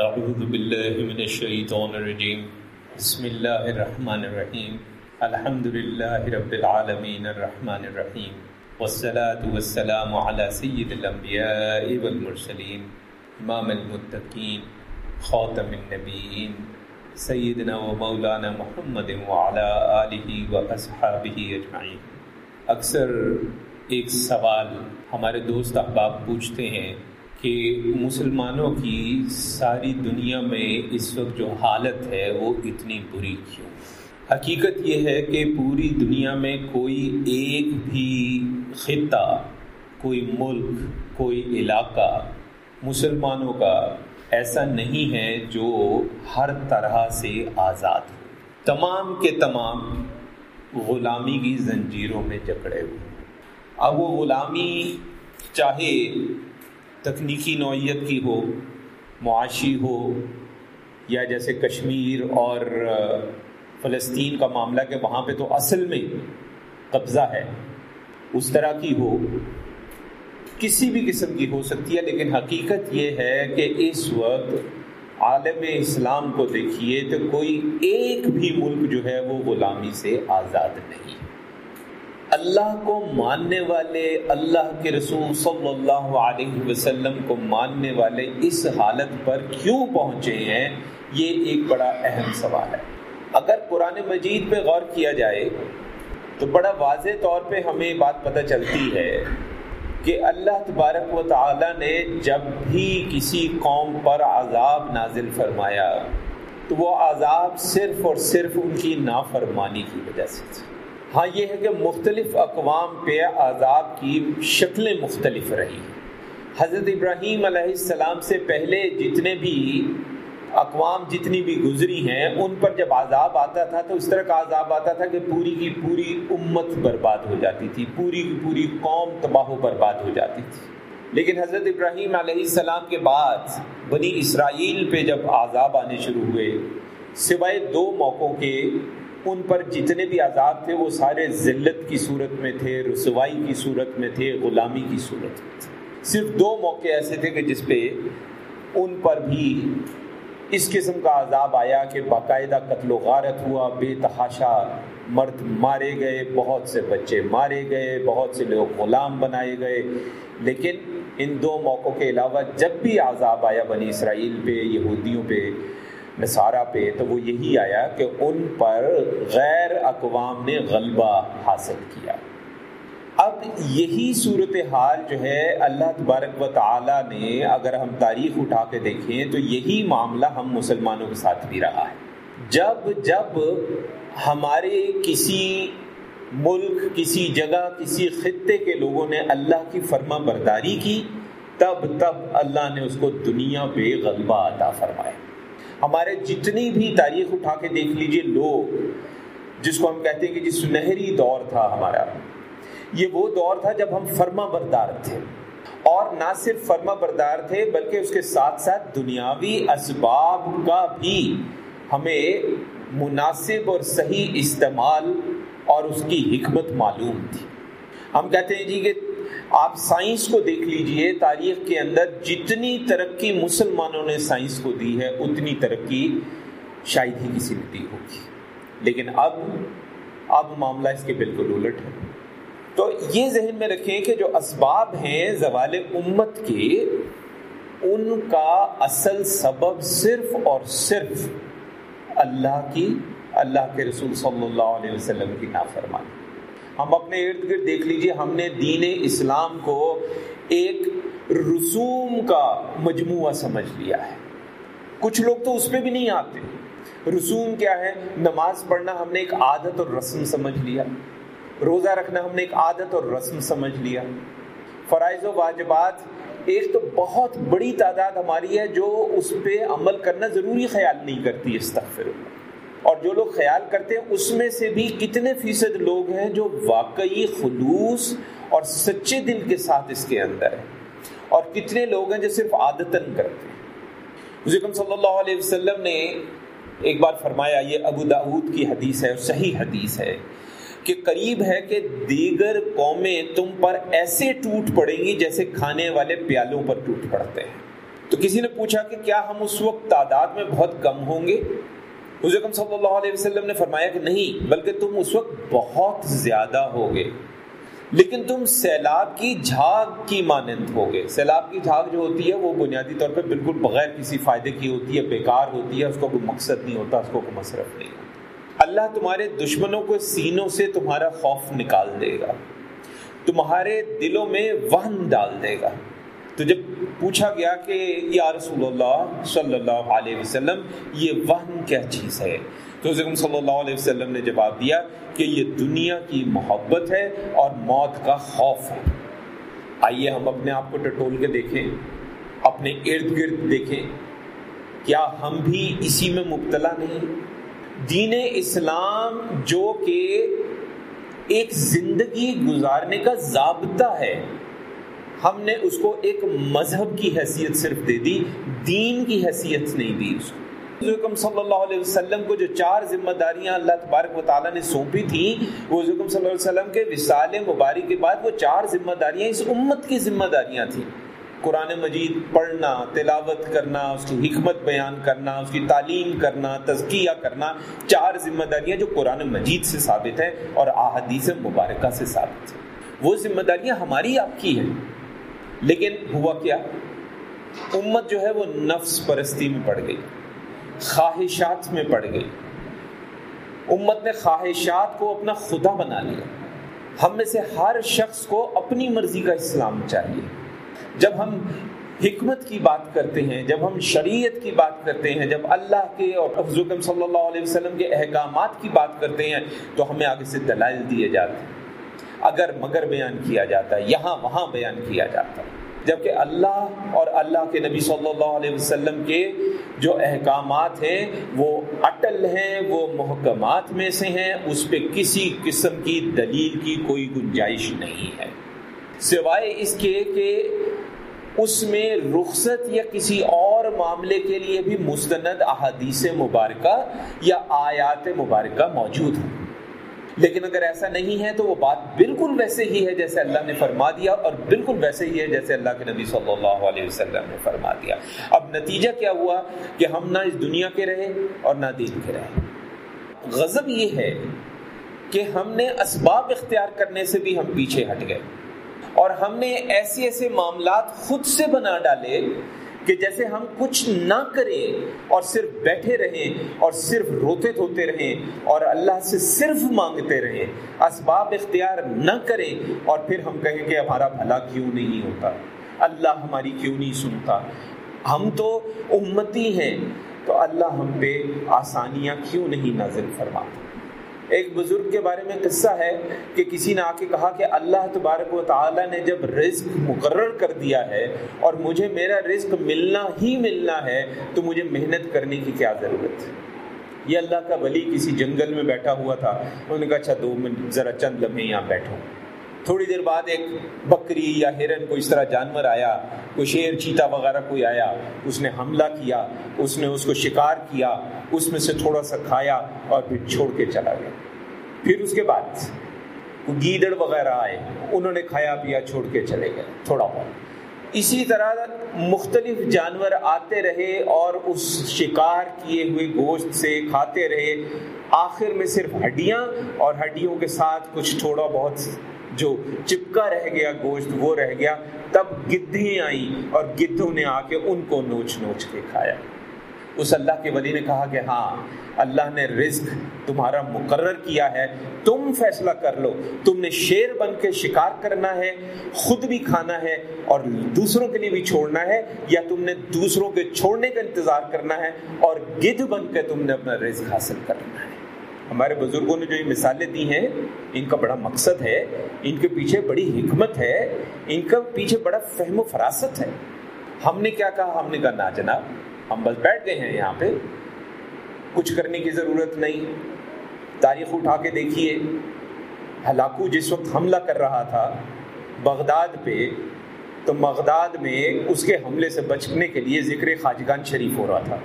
اعوذ باللہ من الشیطان الرجیم بسم اللہ الرحمن الرحیم الحمد للہ رب العالمین الرحمن الرحیم والصلاة والسلام على سید الانبیاء والمرسلین امام المتقین خاتم النبیین سیدنا و مولانا محمد وعلى آلہ و اصحابہ اجمعین اکثر ایک سوال ہمارے دوست احباب پوچھتے ہیں کہ مسلمانوں کی ساری دنیا میں اس وقت جو حالت ہے وہ اتنی بری کیوں؟ حقیقت یہ ہے کہ پوری دنیا میں کوئی ایک بھی خطہ، کوئی ملک، کوئی علاقہ مسلمانوں کا ایسا نہیں ہے جو ہر طرح سے آزاد ہو۔ تمام کے تمام غلامی کی زنجیروں میں جکڑے ہوئے۔ اب وہ غلامی چاہے تکنیکی نوعیت کی ہو، معاشی ہو، یا جیسے کشمیر اور فلسطین کا معاملہ کہ وہاں پہ تو اصل میں قبضہ ہے، اس طرح کی ہو، کسی بھی قسم کی ہو سکتی ہے، لیکن حقیقت یہ ہے کہ اس وقت عالم اسلام کو دیکھیے تو کوئی ایک بھی ملک جو ہے وہ غلامی سے آزاد نہیں۔ اللہ کو ماننے والے، اللہ کے رسول صلی اللہ علیہ وسلم کو ماننے والے اس حالت پر کیوں پہنچے ہیں؟ یہ ایک بڑا اہم سوال ہے۔ اگر قرآن مجید پہ غور کیا جائے، تو بڑا واضح طور پہ ہمیں بات پتہ چلتی ہے کہ اللہ تبارک و تعالی نے جب بھی کسی قوم پر عذاب نازل فرمایا، تو وہ عذاب صرف اور صرف ان کی نافرمانی کی وجہ سے تھی۔ ہاں یہ ہے کہ مختلف اقوام پہ عذاب کی شکلیں مختلف رہی۔ حضرت ابراہیم علیہ السلام سے پہلے جتنے بھی اقوام جتنی بھی گزری ہیں، ان پر جب عذاب آتا تھا تو اس طرح کا عذاب آتا تھا کہ پوری کی پوری امت برباد ہو جاتی تھی، پوری کی پوری قوم تباہ و برباد ہو جاتی تھی۔ لیکن حضرت ابراہیم علیہ السلام کے بعد بنی اسرائیل پہ جب عذاب آنے شروع ہوئے، سوائے دو موقعوں کے ان پر جتنے بھی عذاب تھے، وہ سارے ذلت کی صورت میں تھے، رسوائی کی صورت میں تھے، غلامی کی صورت میں تھے۔ صرف دو موقع ایسے تھے کہ جس پہ ان پر بھی اس قسم کا عذاب آیا کہ باقاعدہ قتل و غارت ہوا، بے تحاشا مرد مارے گئے، بہت سے بچے مارے گئے، بہت سے لوگ غلام بنائے گئے۔ لیکن ان دو موقعوں کے علاوہ جب بھی عذاب آیا بنی اسرائیل پہ، یہودیوں پہ نصارہ پہ، تو وہ یہی آیا کہ ان پر غیر اقوام نے غلبہ حاصل کیا۔ اب یہی صورت حال جو ہے، اللہ تبارک و تعالی نے اگر ہم تاریخ اٹھا کے دیکھیں، تو یہی معاملہ ہم مسلمانوں کے ساتھ بھی رہا ہے۔ جب جب ہمارے کسی ملک، کسی جگہ، کسی خطے کے لوگوں نے اللہ کی فرما برداری کی، تب تب اللہ نے اس کو دنیا پہ غلبہ عطا فرمایا۔ ہمارے جتنی بھی تاریخ اٹھا کے دیکھ لیجیے لوگ، جس کو ہم کہتے ہیں کہ جی سنہری دور تھا ہمارا۔ یہ وہ دور تھا جب ہم فرما بردار تھے۔ اور نہ صرف فرما بردار تھے، بلکہ اس کے ساتھ ساتھ دنیاوی اسباب کا بھی ہمیں مناسب اور صحیح استعمال اور اس کی حکمت معلوم تھی۔ ہم کہتے ہیں جی کہ آپ سائنس کو دیکھ لیجیے، تاریخ کے اندر جتنی ترقی مسلمانوں نے سائنس کو دی ہے، اتنی ترقی شاید ہی کسی نے دی ہوگی۔ لیکن اب اب معاملہ اس کے بالکل الٹ ہے۔ تو یہ ذہن میں رکھیں کہ جو اسباب ہیں زوال امت کے، ان کا اصل سبب صرف اور صرف اللہ کی، اللہ کے رسول صلی اللہ علیہ وسلم کی نافرمانی۔ ہم اپنے ارد گرد دیکھ لیجیے، ہم نے دین اسلام کو ایک رسوم کا مجموعہ سمجھ لیا ہے۔ کچھ لوگ تو اس پہ بھی نہیں آتے۔ رسوم کیا ہے؟ نماز پڑھنا ہم نے ایک عادت اور رسم سمجھ لیا۔ روزہ رکھنا ہم نے ایک عادت اور رسم سمجھ لیا۔ فرائض و واجبات ایک تو بہت بڑی تعداد ہماری ہے جو اس پہ عمل کرنا ضروری خیال نہیں کرتی استغفر اللہ۔ اور جو لوگ خیال کرتے ہیں، اس میں سے بھی کتنے فیصد لوگ ہیں جو واقعی خلوص اور سچے دل کے ساتھ اس کے اندر ہیں؟ اور کتنے لوگ ہیں جو صرف عادتن کرتے ہیں؟ صلی اللہ علیہ وسلم نے ایک بار فرمایا، یہ ابو داود کی حدیث ہے اور صحیح حدیث ہے کہ قریب ہے کہ دیگر قومیں تم پر ایسے ٹوٹ پڑیں گی جیسے کھانے والے پیالوں پر ٹوٹ پڑتے ہیں۔ تو کسی نے پوچھا کہ کیا ہم اس وقت تعداد میں بہت کم ہوں گے؟ حضرت صلی اللہ علیہ وسلم نے فرمایا کہ نہیں، بلکہ تم اس وقت بہت زیادہ ہوگے۔ لیکن تم سیلاب کی جھاگ کی مانند ہوگے۔ سیلاب کی جھاگ جو ہوتی ہے، وہ بنیادی طور پہ بالکل بغیر کسی فائدے کی ہوتی ہے، بیکار ہوتی ہے، اس کو کوئی مقصد نہیں ہوتا، اس کو کوئی مصرف نہیں ہوتا۔ اللہ تمہارے دشمنوں کو سینوں سے تمہارا خوف نکال دے گا۔ تمہارے دلوں میں وہن ڈال دے گا۔ تو جب پوچھا گیا کہ یا رسول اللہ صلی اللہ علیہ وسلم، یہ وہن کیا چیز ہے؟ تو حضرت صلی اللہ علیہ وسلم نے جواب دیا کہ یہ دنیا کی محبت ہے اور موت کا خوف ہے۔ آئیے ہم اپنے آپ کو ٹٹول کے دیکھیں، اپنے ارد گرد دیکھیں۔ کیا ہم بھی اسی میں مبتلا نہیں؟ دین اسلام جو کہ ایک زندگی گزارنے کا ضابطہ ہے۔ ہم نے اس کو ایک مذہب کی حیثیت صرف دے دی، دین کی حیثیت نہیں دی اس کو۔ حضرت صلی اللہ علیہ وسلم کو جو چار ذمہ داریاں اللہ تبارک و تعالیٰ نے سونپی تھیں، وہ حضرت صلی اللہ علیہ وسلم کے وصال مبارک کے بعد وہ چار ذمہ داریاں اس امت کی ذمہ داریاں تھیں۔ قرآن مجید پڑھنا، تلاوت کرنا، اس کی حکمت بیان کرنا، اس کی تعلیم کرنا، تزکیہ کرنا، چار ذمہ داریاں جو قرآن مجید سے ثابت ہیں اور احادیث مبارکہ سے ثابت ہیں۔ وہ ذمہ داریاں ہماری آپ کی ہیں۔ لیکن ہوا کیا؟ امت جو ہے وہ نفس پرستی میں پڑ گئی، خواہشات میں پڑ گئی۔ امت نے خواہشات کو اپنا خدا بنا لیا۔ ہم میں سے ہر شخص کو اپنی مرضی کا اسلام چاہیے۔ جب ہم حکمت کی بات کرتے ہیں، جب ہم شریعت کی بات کرتے ہیں، جب اللہ کے اور حضرت صلی اللہ علیہ وسلم کے احکامات کی بات کرتے ہیں، تو ہمیں آگے سے دلائل دیے جاتے ہیں۔ اگر مگر بیان کیا جاتا ہے، یہاں وہاں بیان کیا جاتا ہے۔ جبکہ اللہ اور اللہ کے نبی صلی اللہ علیہ وسلم کے جو احکامات ہیں، وہ اٹل ہیں، وہ محکمات میں سے ہیں۔ اس پہ کسی قسم کی دلیل کی کوئی گنجائش نہیں ہے۔ سوائے اس کے کہ اس میں رخصت یا کسی اور معاملے کے لیے بھی مستند احادیث مبارکہ یا آیات مبارکہ موجود ہیں۔ لیکن اگر ایسا نہیں ہے تو وہ بات بالکل ویسے ہی ہے جیسے اللہ نے فرما دیا اور بالکل ویسے ہی ہے جیسے اللہ کے نبی صلی اللہ علیہ وسلم نے فرما دیا۔ اب نتیجہ کیا ہوا کہ ہم نہ اس دنیا کے رہے اور نہ دین کے رہے۔ غضب یہ ہے کہ ہم نے اسباب اختیار کرنے سے بھی ہم پیچھے ہٹ گئے اور ہم نے ایسے ایسے معاملات خود سے بنا ڈالے کہ جیسے ہم کچھ نہ کریں اور صرف بیٹھے رہیں اور صرف روتے دھوتے رہیں اور اللہ سے صرف مانگتے رہیں، اسباب اختیار نہ کریں اور پھر ہم کہیں کہ ہمارا بھلا کیوں نہیں ہوتا؟ اللہ ہماری کیوں نہیں سنتا؟ ہم تو امتی ہیں، تو اللہ ہم پہ آسانیاں کیوں نہیں نازل فرماتا ایک بزرگ کے بارے میں قصہ ہے کہ کسی نے آ کے کہا کہ اللہ تبارک و تعالیٰ نے جب رزق مقرر کر دیا ہے اور مجھے میرا رزق ملنا ہی ملنا ہے، تو مجھے محنت کرنے کی کیا ضرورت؟ ہے یہ اللہ کا ولی کسی جنگل میں بیٹھا ہوا تھا۔ انہوں نے کہا اچھا دو منٹ، ذرا چند لمحے یہاں بیٹھو۔ تھوڑی دیر بعد ایک بکری یا ہرن کو اس طرح جانور آیا، کوئی شیر چیتا وغیرہ کوئی آیا، اس نے حملہ کیا، اس نے اس کو شکار کیا، اس میں سے تھوڑا سا کھایا اور پھر چھوڑ کے چلا گیا۔ پھر اس کے بعد گیدڑ وغیرہ آئے، انہوں نے کھایا پیا، چھوڑ کے چلے گئے، تھوڑا بہت۔ اسی طرح مختلف جانور آتے رہے اور اس شکار کیے ہوئے گوشت سے کھاتے رہے۔ آخر میں صرف ہڈیاں اور ہڈیوں کے ساتھ کچھ تھوڑا بہت جو چپکا رہ گیا، گوشت وہ رہ گیا، تب گدھیں آئیں اور گدھوں نے آ کے ان کو نوچ نوچ کے کھایا۔ اس اللہ کے ولی نے کہا کہ ہاں اللہ نے رزق تمہارا مقرر کیا ہے، تم فیصلہ کر لو۔ تم نے شیر بن کے شکار کرنا ہے، خود بھی کھانا ہے اور دوسروں کے لیے بھی چھوڑنا ہے، یا تم نے دوسروں کے چھوڑنے کا انتظار کرنا ہے اور گدھ بن کے تم نے اپنا رزق حاصل کرنا ہے۔ ہمارے بزرگوں نے جو یہ مثالیں دی ہیں، ان کا بڑا مقصد ہے، ان کے پیچھے بڑی حکمت ہے، ان کا پیچھے بڑا فہم و فراست ہے۔ ہم نے کیا کہا؟ ہم نے کہا، نا جناب، ہم بس بیٹھ گئے ہیں یہاں پہ۔ کچھ کرنے کی ضرورت نہیں۔ تاریخ اٹھا کے دیکھیے۔ ہلاکو جس وقت حملہ کر رہا تھا بغداد پہ، تو بغداد میں اس کے حملے سے بچنے کے لیے ذکر خاجگان شریف ہو رہا تھا۔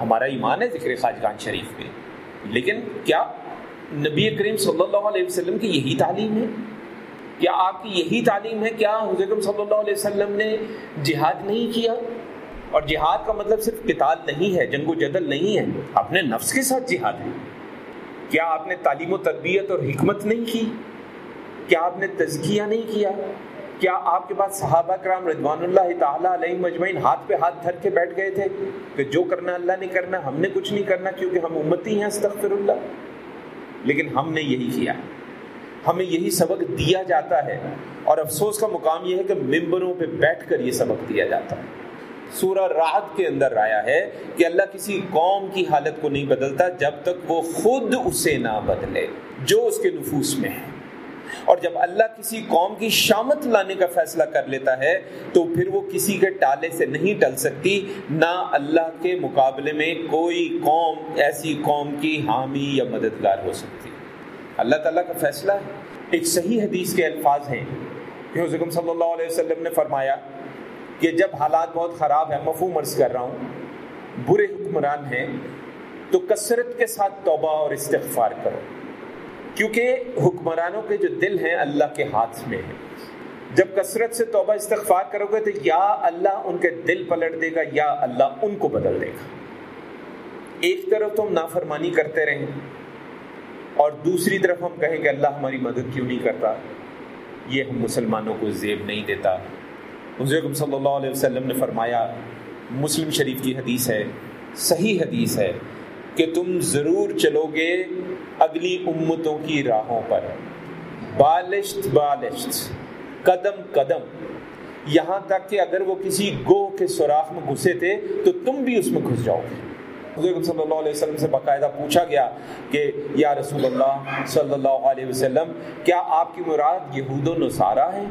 ہمارا ایمان ہے ذکر خاجگان شریف پہ۔ لیکن کیا نبی کریم صلی اللہ علیہ وسلم کی یہی تعلیم ہے؟ کیا آپ کی یہی تعلیم ہے کیا حضرت صلی اللہ علیہ وسلم نے جہاد نہیں کیا؟ اور جہاد کا مطلب صرف قتال نہیں ہے، جنگ و جدل نہیں ہے اپنے نفس کے ساتھ جہاد ہے کیا آپ نے تعلیم و تربیت اور حکمت نہیں کی؟ کیا آپ نے تزکیہ نہیں کیا؟ کیا آپ کے پاس صحابہ کرام رضوان اللہ تعالیٰ علیہ مجمعین ہاتھ پہ ہاتھ دھر کے بیٹھ گئے تھے کہ جو کرنا اللہ نے کرنا، ہم نے کچھ نہیں کرنا کیونکہ ہم امتی ہیں، استغفر اللہ۔ لیکن ہم نے یہی کیا ہمیں یہی سبق دیا جاتا ہے۔ اور افسوس کا مقام یہ ہے کہ ممبروں پہ بیٹھ کر یہ سبق دیا جاتا ہے۔ سورہ راحت کے اندر آیا ہے کہ اللہ کسی قوم کی حالت کو نہیں بدلتا جب تک وہ خود اسے نہ بدلے، جو اس کے نفوس میں ہے اور جب اللہ کسی قوم کی شامت لانے کا فیصلہ کر لیتا ہے، تو پھر وہ کسی کے ٹالے سے نہیں ٹل سکتی، نہ اللہ کے مقابلے میں کوئی قوم، ایسی قوم کی حامی یا مددگار ہو سکتی۔ اللہ تعالیٰ کا فیصلہ ایک صحیح حدیث کے الفاظ ہیں۔ کہ حضرت صلی اللہ علیہ وسلم نے فرمایا کہ جب حالات بہت خراب ہیں، مفہوم عرض کر رہا ہوں، برے حکمران ہیں، تو کثرت کے ساتھ توبہ اور استغفار کرو۔ کیونکہ حکمرانوں کے جو دل ہیں اللہ کے ہاتھ میں ہیں۔ جب کثرت سے توبہ استغفار کرو گے تو یا اللہ ان کے دل پلٹ دے گا یا اللہ ان کو بدل دے گا۔ ایک طرف تو ہم نافرمانی کرتے رہیں اور دوسری طرف ہم کہیں کہ اللہ ہماری مدد کیوں نہیں کرتا؟ یہ ہم مسلمانوں کو زیب نہیں دیتا۔ حضرت صلی اللہ علیہ وسلم نے فرمایا، مسلم شریف کی حدیث ہے، صحیح حدیث ہے کہ تم ضرور چلو گے اگلی امتوں کی راہوں پر۔ بالشت بالشت، قدم قدم۔ یہاں تک کہ اگر وہ کسی گوہ کے سوراخ میں گھسے تھے تو تم بھی اس میں گھس جاؤ گے۔ حضور صلی اللہ علیہ وسلم سے باقاعدہ پوچھا گیا کہ، یا رسول اللہ صلی اللہ علیہ وسلم، کیا آپ کی مراد یہود و نصارہ ہے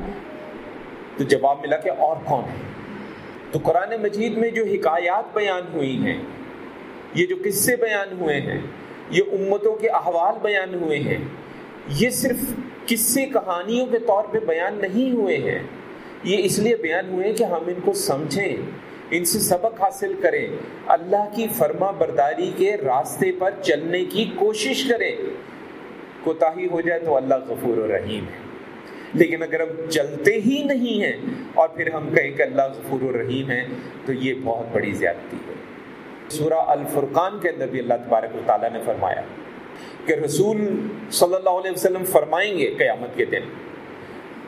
تو جواب ملا کہ اور کون ہے؟ تو قرآن مجید میں جو حکایات بیان ہوئی ہیں، یہ جو قصے بیان ہوئے ہیں یہ امتوں کے احوال بیان ہوئے ہیں۔ یہ صرف قصے کہانیوں کے طور پہ بیان نہیں ہوئے ہیں۔ یہ اس لیے بیان ہوئے کہ ہم ان کو سمجھیں، ان سے سبق حاصل کریں، اللہ کی فرما برداری کے راستے پر چلنے کی کوشش کریں۔ کوتاہی ہو جائے تو اللہ غفور و رحیم ہے۔ لیکن اگر ہم چلتے ہی نہیں ہیں اور پھر ہم کہیں کہ اللہ غفور و رحیم ہے، تو یہ بہت بڑی زیادتی ہے۔ سورہ الفرقان کے اندر بھی اللہ تبارک و تعالیٰ نے فرمایا کہ رسول صلی اللہ علیہ وسلم فرمائیں گے قیامت کے دن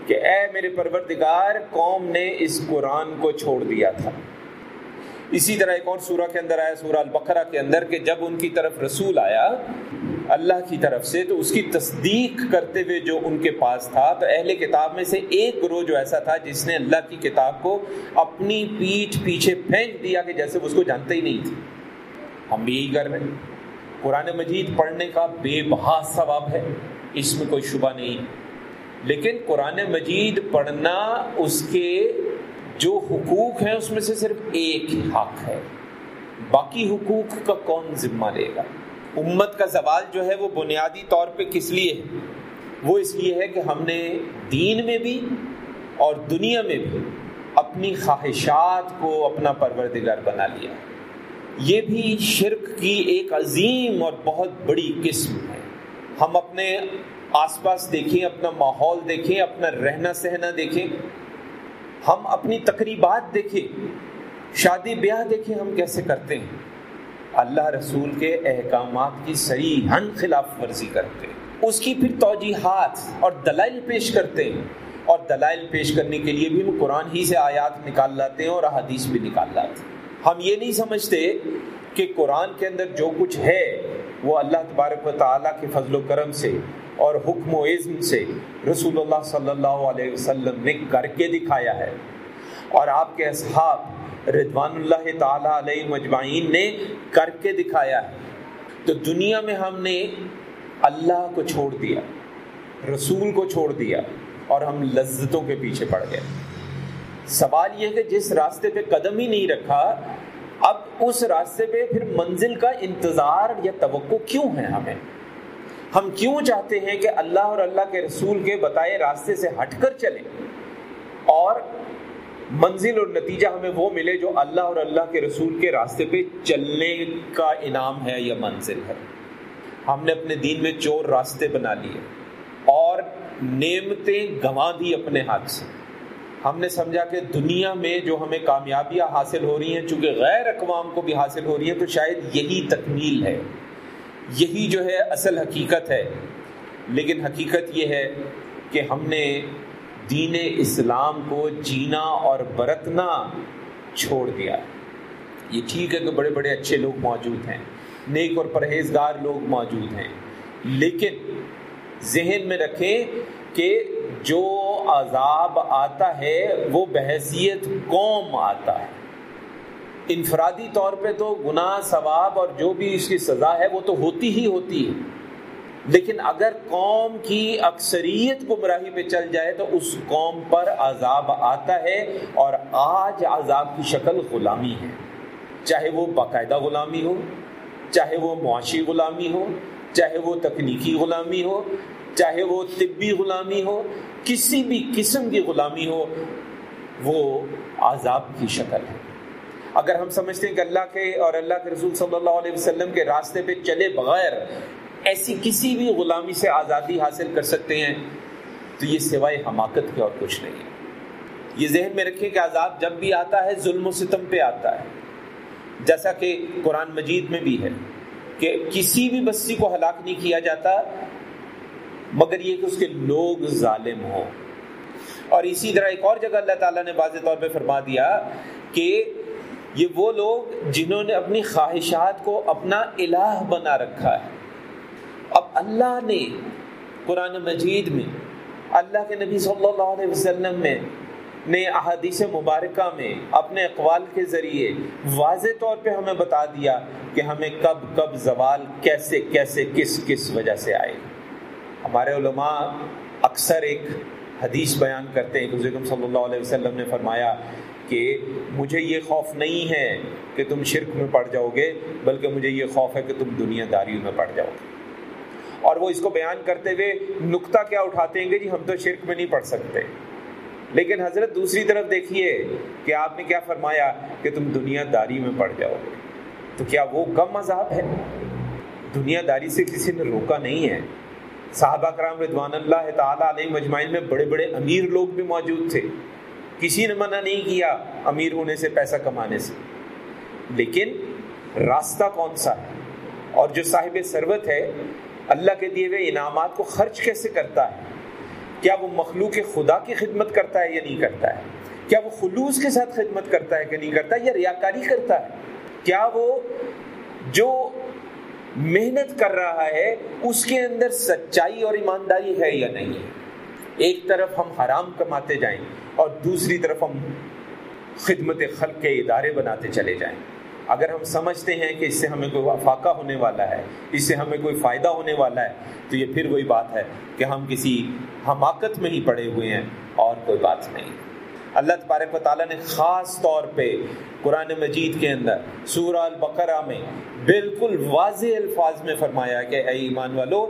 کہ اے میرے پروردگار، قوم نے اس قرآن کو چھوڑ دیا تھا۔ اسی طرح ایک اور سورہ کے اندر آیا، سورہ البقرہ کے اندر کہ جب ان کی طرف رسول آیا اللہ کی طرف سے، تو اس کی تصدیق کرتے ہوئے جو ان کے پاس تھا، تو اہل کتاب میں سے ایک گروہ جو ایسا تھا جس نے اللہ کی کتاب کو اپنی پیٹھ پیچھے پھینک دیا کہ جیسے اس کو جانتے ہی نہیں تھے ہم بھی یہی کر رہے ہیں۔ قرآن مجید پڑھنے کا بے بہا ثواب ہے، اس میں کوئی شبہ نہیں۔ لیکن قرآن مجید پڑھنا، اس کے جو حقوق ہیں، اس میں سے صرف ایک حق ہے۔ باقی حقوق کا کون ذمہ لے گا؟ امت کا زوال جو ہے وہ بنیادی طور پہ کس لیے ہے؟ وہ اس لیے ہے کہ ہم نے دین میں بھی اور دنیا میں بھی اپنی خواہشات کو اپنا پروردگار بنا لیا یہ بھی شرک کی ایک عظیم اور بہت بڑی قسم ہے۔ ہم اپنے آس پاس دیکھیں، اپنا ماحول دیکھیں، اپنا رہنا سہنا دیکھیں۔ ہم اپنی تقریبات دیکھیں، شادی بیاہ دیکھیں، ہم کیسے کرتے ہیں؟ اللہ رسول کے احکامات کی صحیح خلاف ورزی کرتے، اس کی پھر توجیحات اور دلائل پیش کرتے۔ ہیں اور دلائل پیش کرنے کے لیے بھی ہم قرآن ہی سے آیات نکال لاتے ہیں اور احادیث بھی نکال لاتے ہیں۔ ہم یہ نہیں سمجھتے کہ قرآن کے اندر جو کچھ ہے، وہ اللہ تبارک و تعالیٰ کے فضل و کرم سے اور حکم و عزم سے رسول اللہ صلی اللہ علیہ وسلم نے کر کے دکھایا ہے۔ اور آپ کے اصحاب ردوان اللہ تعالیٰ علیہ مجمعین نے کر کے دکھایا ہے۔ تو دنیا میں ہم نے اللہ کو چھوڑ دیا، رسول کو چھوڑ دیا اور ہم لذتوں کے پیچھے پڑ گئے۔ سوال یہ کہ جس راستے پہ قدم ہی نہیں رکھا، اب اس راستے پہ پھر منزل کا انتظار یا توقع کیوں ہے ہمیں؟ ہم کیوں چاہتے ہیں کہ اللہ اور اللہ کے رسول کے بتائے راستے سے ہٹ کر چلیں؟ اور منزل اور نتیجہ ہمیں وہ ملے جو اللہ اور اللہ کے رسول کے راستے پہ چلنے کا انعام ہے یا منزل ہے۔ ہم نے اپنے دین میں چور راستے بنا لیے اور نعمتیں گنوا دی اپنے ہاتھ سے۔ ہم نے سمجھا کہ دنیا میں جو ہمیں کامیابیاں حاصل ہو رہی ہیں، چونکہ غیر اقوام کو بھی حاصل ہو رہی ہیں، تو شاید یہی تکمیل ہے۔ یہی جو ہے اصل حقیقت ہے۔ لیکن حقیقت یہ ہے کہ ہم نے دین اسلام کو جینا اور برتنا چھوڑ دیا۔ یہ ٹھیک ہے کہ بڑے بڑے اچھے لوگ موجود ہیں، نیک اور پرہیزگار لوگ موجود ہیں، لیکن ذہن میں رکھیں کہ جو عذاب آتا ہے، وہ بحثیت قوم آتا ہے۔ انفرادی طور پہ تو گناہ، ثواب اور جو بھی اس کی سزا ہے، وہ تو ہوتی ہی ہوتی ہے۔ لیکن اگر قوم کی اکثریت گمراہی پہ چل جائے تو اس قوم پر عذاب آتا ہے اور آج عذاب کی شکل غلامی ہے۔ چاہے وہ باقاعدہ غلامی ہو، چاہے وہ معاشی غلامی ہو، چاہے وہ تکنیکی غلامی ہو، چاہے وہ طبی غلامی ہو، کسی بھی قسم کی غلامی ہو، وہ عذاب کی شکل ہے۔ اگر ہم سمجھتے ہیں کہ اللہ کے اور اللہ کے رسول صلی اللہ علیہ وسلم کے راستے پہ چلے بغیر ایسی کسی بھی غلامی سے آزادی حاصل کر سکتے ہیں، تو یہ سوائے حماقت کے اور کچھ نہیں۔ ہے یہ ذہن میں رکھیں کہ عذاب جب بھی آتا ہے، ظلم و ستم پہ آتا ہے۔ جیسا کہ قرآن مجید میں بھی ہے کہ کسی بھی بستی کو ہلاک نہیں کیا جاتا، مگر یہ کہ اس کے لوگ ظالم ہوں۔ اور اسی طرح ایک اور جگہ اللہ تعالیٰ نے واضح طور پہ فرما دیا کہ یہ وہ لوگ جنہوں نے اپنی خواہشات کو اپنا الہ بنا رکھا ہے۔ اللہ نے قرآن مجید میں، اللہ کے نبی صلی اللہ علیہ وسلم میں، نے احادیث مبارکہ میں اپنے اقوال کے ذریعے واضح طور پہ ہمیں بتا دیا کہ ہمیں کب کب زوال کیسے کیسے کس کس وجہ سے آئے۔ ہمارے علماء اکثر ایک حدیث بیان کرتے ہیں۔ حضرت صلی اللہ علیہ وسلم نے فرمایا کہ مجھے یہ خوف نہیں ہے کہ تم شرک میں پڑ جاؤ گے، بلکہ مجھے یہ خوف ہے کہ تم دنیا داریوں میں پڑ جاؤ گے۔ اور وہ اس کو بیان کرتے ہوئے نقطہ کیا اٹھاتے ہیں کہ جی ہم تو شرک میں نہیں پڑھ سکتے۔ لیکن حضرت دوسری طرف دیکھیے کہ آپ نے کیا فرمایا کہ تم دنیا داری میں پڑ جاؤ گے۔ تو کیا وہ کم عذاب ہے؟ دنیا داری سے کسی نے روکا نہیں ہے۔ صحابہ کرام رضوان اللہ تعالیٰ علیہ مجمعین میں بڑے بڑے امیر لوگ بھی موجود تھے۔ کسی نے منع نہیں کیا امیر ہونے سے، پیسہ کمانے سے۔ لیکن راستہ کون سا ہے؟ اور جو صاحب ثروت ہے اللہ کے دیے ہوئے انعامات کو خرچ کیسے کرتا ہے؟ کیا وہ مخلوق خدا کی خدمت کرتا ہے یا نہیں کرتا ہے؟ کیا وہ خلوص کے ساتھ خدمت کرتا ہے کہ نہیں کرتا ہے یا ریاکاری کرتا ہے؟ کیا وہ جو محنت کر رہا ہے اس کے اندر سچائی اور ایمانداری ہے یا نہیں؟ ایک طرف ہم حرام کماتے جائیں اور دوسری طرف ہم خدمت خلق کے ادارے بناتے چلے جائیں۔ اگر ہم سمجھتے ہیں کہ اس سے ہمیں کوئی وفاقہ ہونے والا ہے، اس سے ہمیں کوئی فائدہ ہونے والا ہے، تو یہ پھر وہی بات ہے کہ ہم کسی حماقت میں ہی پڑے ہوئے ہیں اور کوئی بات نہیں۔ اللہ تبارک و تعالیٰ نے خاص طور پہ قرآن مجید کے اندر سورہ البقرہ میں بالکل واضح الفاظ میں فرمایا کہ اے ایمان والو،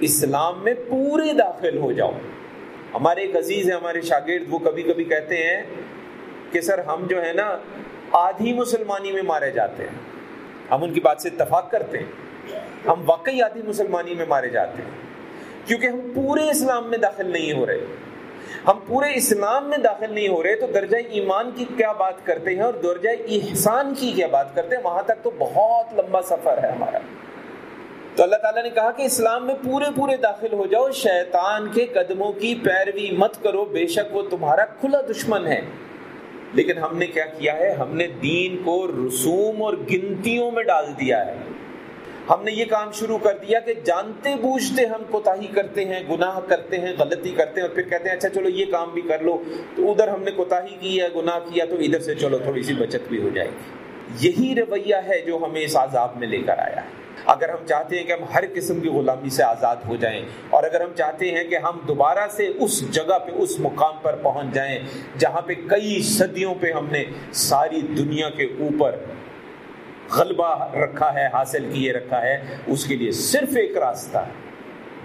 اسلام میں پورے داخل ہو جاؤ۔ ہمارے ایک عزیز ہیں، ہمارے شاگرد وہ کبھی کبھی کہتے ہیں کہ سر ہم جو ہے نا آدھی مسلمانی میں مارے جاتے ہیں۔ ہم ان کی بات سے اتفاق کرتے ہیں۔ ہم واقعی آدھی مسلمانی میں مارے جاتے ہیں۔ کیونکہ ہم پورے اسلام میں داخل نہیں ہو رہے۔ ہم پورے اسلام میں داخل نہیں ہو رہے تو درجہ ایمان کی کیا بات کرتے ہیں اور درجہ احسان کی کیا بات کرتے ہیں؟ وہاں تک تو بہت لمبا سفر ہے ہمارا۔ تو اللہ تعالیٰ نے کہا کہ اسلام میں پورے پورے داخل ہو جاؤ، شیطان کے قدموں کی پیروی مت کرو۔ بے شک وہ تمہارا کھلا دشمن ہے۔ لیکن ہم نے کیا کیا ہے؟ ہم نے دین کو رسوم اور گنتیوں میں ڈال دیا ہے۔ ہم نے یہ کام شروع کر دیا کہ جانتے بوجھتے ہم کوتاہی کرتے ہیں، گناہ کرتے ہیں، غلطی کرتے ہیں اور پھر کہتے ہیں اچھا چلو یہ کام بھی کر لو۔ تو ادھر ہم نے کوتاہی کی ہے، گناہ کیا، تو ادھر سے چلو تھوڑی سی بچت بھی ہو جائے گی۔ یہی رویہ ہے جو ہمیں اس عذاب میں لے کر آیا ہے۔ اگر ہم چاہتے ہیں کہ ہم ہر قسم کی غلامی سے آزاد ہو جائیں اور اگر ہم چاہتے ہیں کہ ہم دوبارہ سے اس جگہ پہ، اس مقام پر پہنچ جائیں جہاں پہ کئی صدیوں پہ ہم نے ساری دنیا کے اوپر غلبہ رکھا ہے، حاصل کیے رکھا ہے، اس کے لیے صرف ایک راستہ ہے۔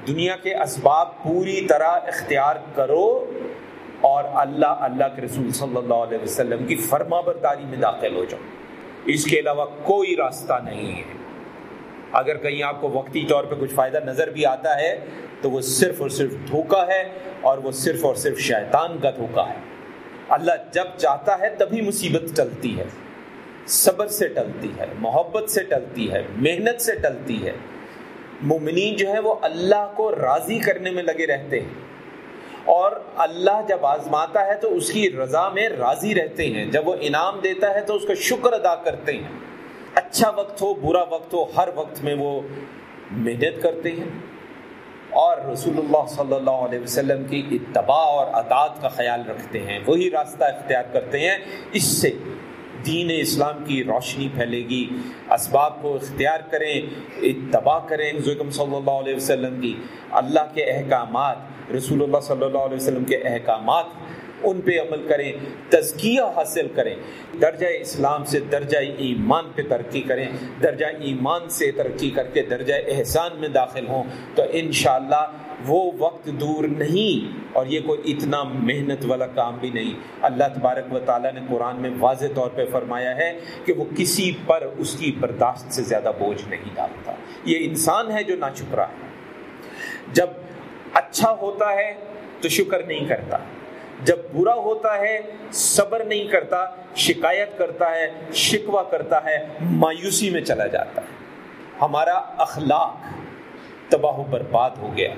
دنیا کے اسباب پوری طرح اختیار کرو اور اللہ اللہ کے رسول صلی اللہ علیہ وسلم کی فرما برداری میں داخل ہو جاؤ۔ اس کے علاوہ کوئی راستہ نہیں ہے۔ اگر کہیں آپ کو وقتی طور پہ کچھ فائدہ نظر بھی آتا ہے، تو وہ صرف اور صرف دھوکا ہے اور وہ صرف اور صرف شیطان کا دھوکا ہے۔ اللہ جب چاہتا ہے، تبھی مصیبت ٹلتی ہے۔ صبر سے ٹلتی ہے، محبت سے ٹلتی ہے، محنت سے ٹلتی ہے۔ مومنین جو ہے وہ اللہ کو راضی کرنے میں لگے رہتے ہیں۔ اور اللہ جب آزماتا ہے، تو اس کی رضا میں راضی رہتے ہیں۔ جب وہ انعام دیتا ہے، تو اس کا شکر ادا کرتے ہیں۔ اچھا وقت ہو، برا وقت ہو، ہر وقت میں وہ محنت کرتے ہیں۔ اور رسول اللہ صلی اللہ علیہ وسلم کی اتباع اور اطاعت کا خیال رکھتے ہیں، وہی راستہ اختیار کرتے ہیں۔ اس سے دین اسلام کی روشنی پھیلے گی۔ اسباب کو اختیار کریں، اتباع کریں۔ ضکم صلی اللہ علیہ وسلم کی اللہ کے احکامات، رسول اللہ صلی اللہ علیہ وسلم کے احکامات ان پہ عمل کریں، تزکیہ حاصل کریں۔ درجہ اسلام سے درجہ ایمان پہ ترقی کریں، درجہ ایمان سے ترقی کر کے درجہ احسان میں داخل ہوں تو انشاءاللہ وہ وقت دور نہیں اور یہ کوئی اتنا محنت والا کام بھی نہیں۔ اللہ تبارک و تعالیٰ نے قرآن میں واضح طور پہ فرمایا ہے کہ وہ کسی پر اس کی برداشت سے زیادہ بوجھ نہیں ڈالتا۔ یہ انسان ہے جو نہ رہا ہے۔ جب اچھا ہوتا ہے تو شکر نہیں کرتا۔ جب برا ہوتا ہے، صبر نہیں کرتا، شکایت کرتا ہے، شکوہ کرتا ہے، مایوسی میں چلا جاتا ہے۔ ہمارا اخلاق تباہ و برباد ہو گیا۔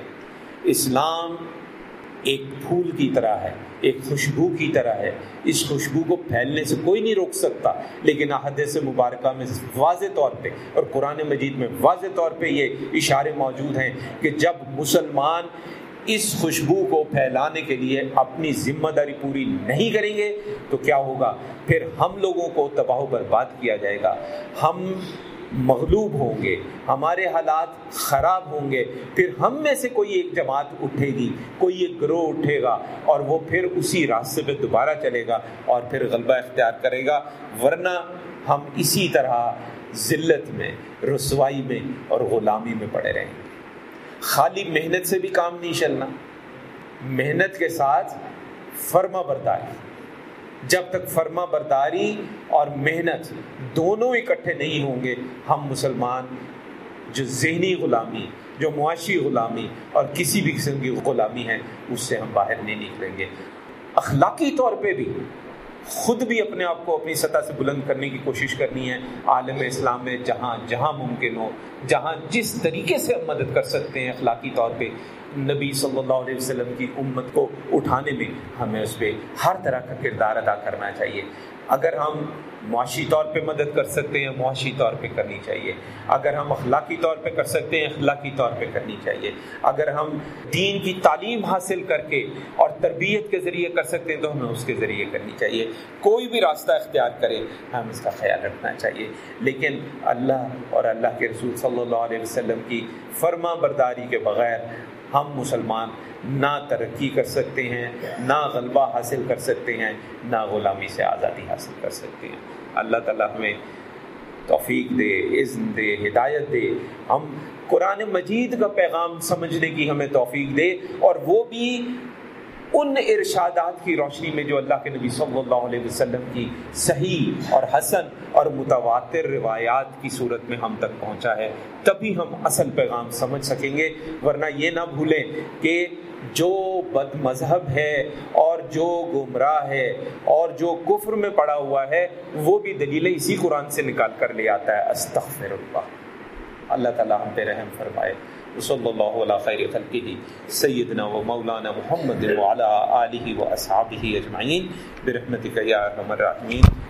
اسلام ایک پھول کی طرح ہے، ایک خوشبو کی طرح ہے۔ اس خوشبو کو پھیلنے سے کوئی نہیں روک سکتا، لیکن احدث مبارکہ میں واضح طور پہ اور قرآن مجید میں واضح طور پہ یہ اشارے موجود ہیں کہ جب مسلمان اس خوشبو کو پھیلانے کے لیے اپنی ذمہ داری پوری نہیں کریں گے، تو کیا ہوگا؟ پھر ہم لوگوں کو تباہ و برباد کیا جائے گا۔ ہم مغلوب ہوں گے، ہمارے حالات خراب ہوں گے۔ پھر ہم میں سے کوئی ایک جماعت اٹھے گی، کوئی ایک گروہ اٹھے گا اور وہ پھر اسی راستے پہ دوبارہ چلے گا اور پھر غلبہ اختیار کرے گا۔ ورنہ ہم اسی طرح ذلت میں، رسوائی میں اور غلامی میں پڑے رہیں گے۔ خالی محنت سے بھی کام نہیں چلنا، محنت کے ساتھ فرما برداری۔ جب تک فرما برداری اور محنت دونوں اکٹھے نہیں ہوں گے، ہم مسلمان جو ذہنی غلامی، جو معاشی غلامی اور کسی بھی قسم کی غلامی ہے اس سے ہم باہر نہیں نکلیں گے۔ اخلاقی طور پہ بھی۔ خود بھی اپنے آپ کو اپنی سطح سے بلند کرنے کی کوشش کرنی ہے۔ عالم اسلام میں جہاں جہاں ممکن ہو، جہاں جس طریقے سے ہم مدد کر سکتے ہیں اخلاقی طور پہ، نبی صلی اللہ علیہ وسلم کی امت کو اٹھانے میں ہمیں اس پہ ہر طرح کا کردار ادا کرنا چاہیے۔ اگر ہم معاشی طور پہ مدد کر سکتے ہیں، معاشی طور پہ کرنی چاہیے۔ اگر ہم اخلاقی طور پہ کر سکتے ہیں، اخلاقی طور پہ کرنی چاہیے۔ اگر ہم دین کی تعلیم حاصل کر کے اور تربیت کے ذریعے کر سکتے ہیں، تو ہمیں اس کے ذریعے کرنی چاہیے۔ کوئی بھی راستہ اختیار کرے، ہم اس کا خیال رکھنا چاہیے۔ لیکن اللہ اور اللہ کے رسول صلی اللہ علیہ وسلم کی فرما برداری کے بغیر ہم مسلمان نہ ترقی کر سکتے ہیں، نہ غلبہ حاصل کر سکتے ہیں، نہ غلامی سے آزادی حاصل کر سکتے ہیں۔ اللہ تعالیٰ ہمیں توفیق دے، عزم دے، ہدایت دے۔ ہم قرآن مجید کا پیغام سمجھنے کی ہمیں توفیق دے اور وہ بھی ان ارشادات کی روشنی میں جو اللہ کے نبی صلی اللہ علیہ وسلم کی صحیح اور حسن اور متواتر روایات کی صورت میں ہم تک پہنچا ہے، تبھی ہم اصل پیغام سمجھ سکیں گے۔ ورنہ یہ نہ بھولیں کہ جو بد مذہب ہے اور جو گمراہ ہے اور جو کفر میں پڑا ہوا ہے، وہ بھی دلیلیں اسی قرآن سے نکال کر لے آتا ہے۔ استغفر اللہ۔ اللہ تعالیٰ ہم پہ رحم فرمائے۔ صلی اللہ علیہ خیر خلقہ، سیدنا و مولانا محمد وعلا آلہ و اصحابہ اجمعین، برحمتک یا ارحم الراحمین۔